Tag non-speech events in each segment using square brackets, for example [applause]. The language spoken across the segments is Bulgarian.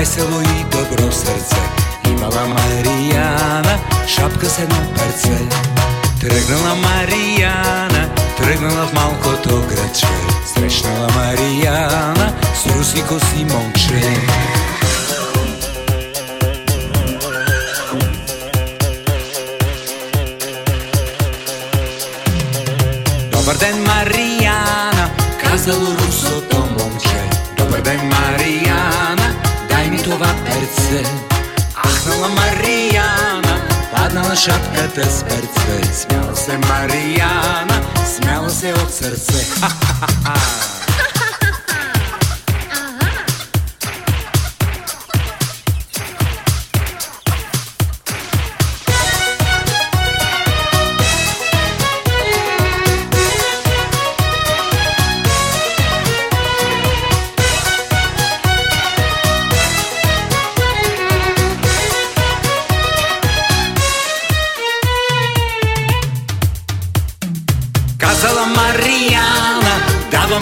весело и добро сърце. Имала Марияна шапка с едно перце. Тръгнала Марияна, тръгнала в малкото градче. Срещнала Марияна с русико си момче. Добър ден, Марияна, казало русото Marijana Padnala šapka te s perce Smjala se Marijana Smjala se od srce [laughs] ha, ha, ha, ha.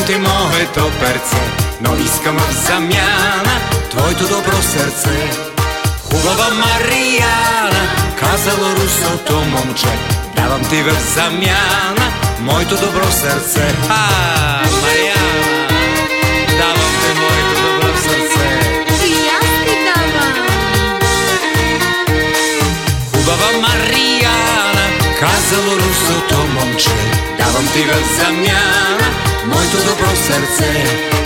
Ти моето перце, но искам в замяна твоето добро сърце. Хубава Марияна, казала русото момче, давам ти в замяна моето добро сърце. А, Марияна, давам ти моето добро сърце. И аз ти давам. Хубава Марияна, казало русото момче, давам ти в замяна моето добро сърце.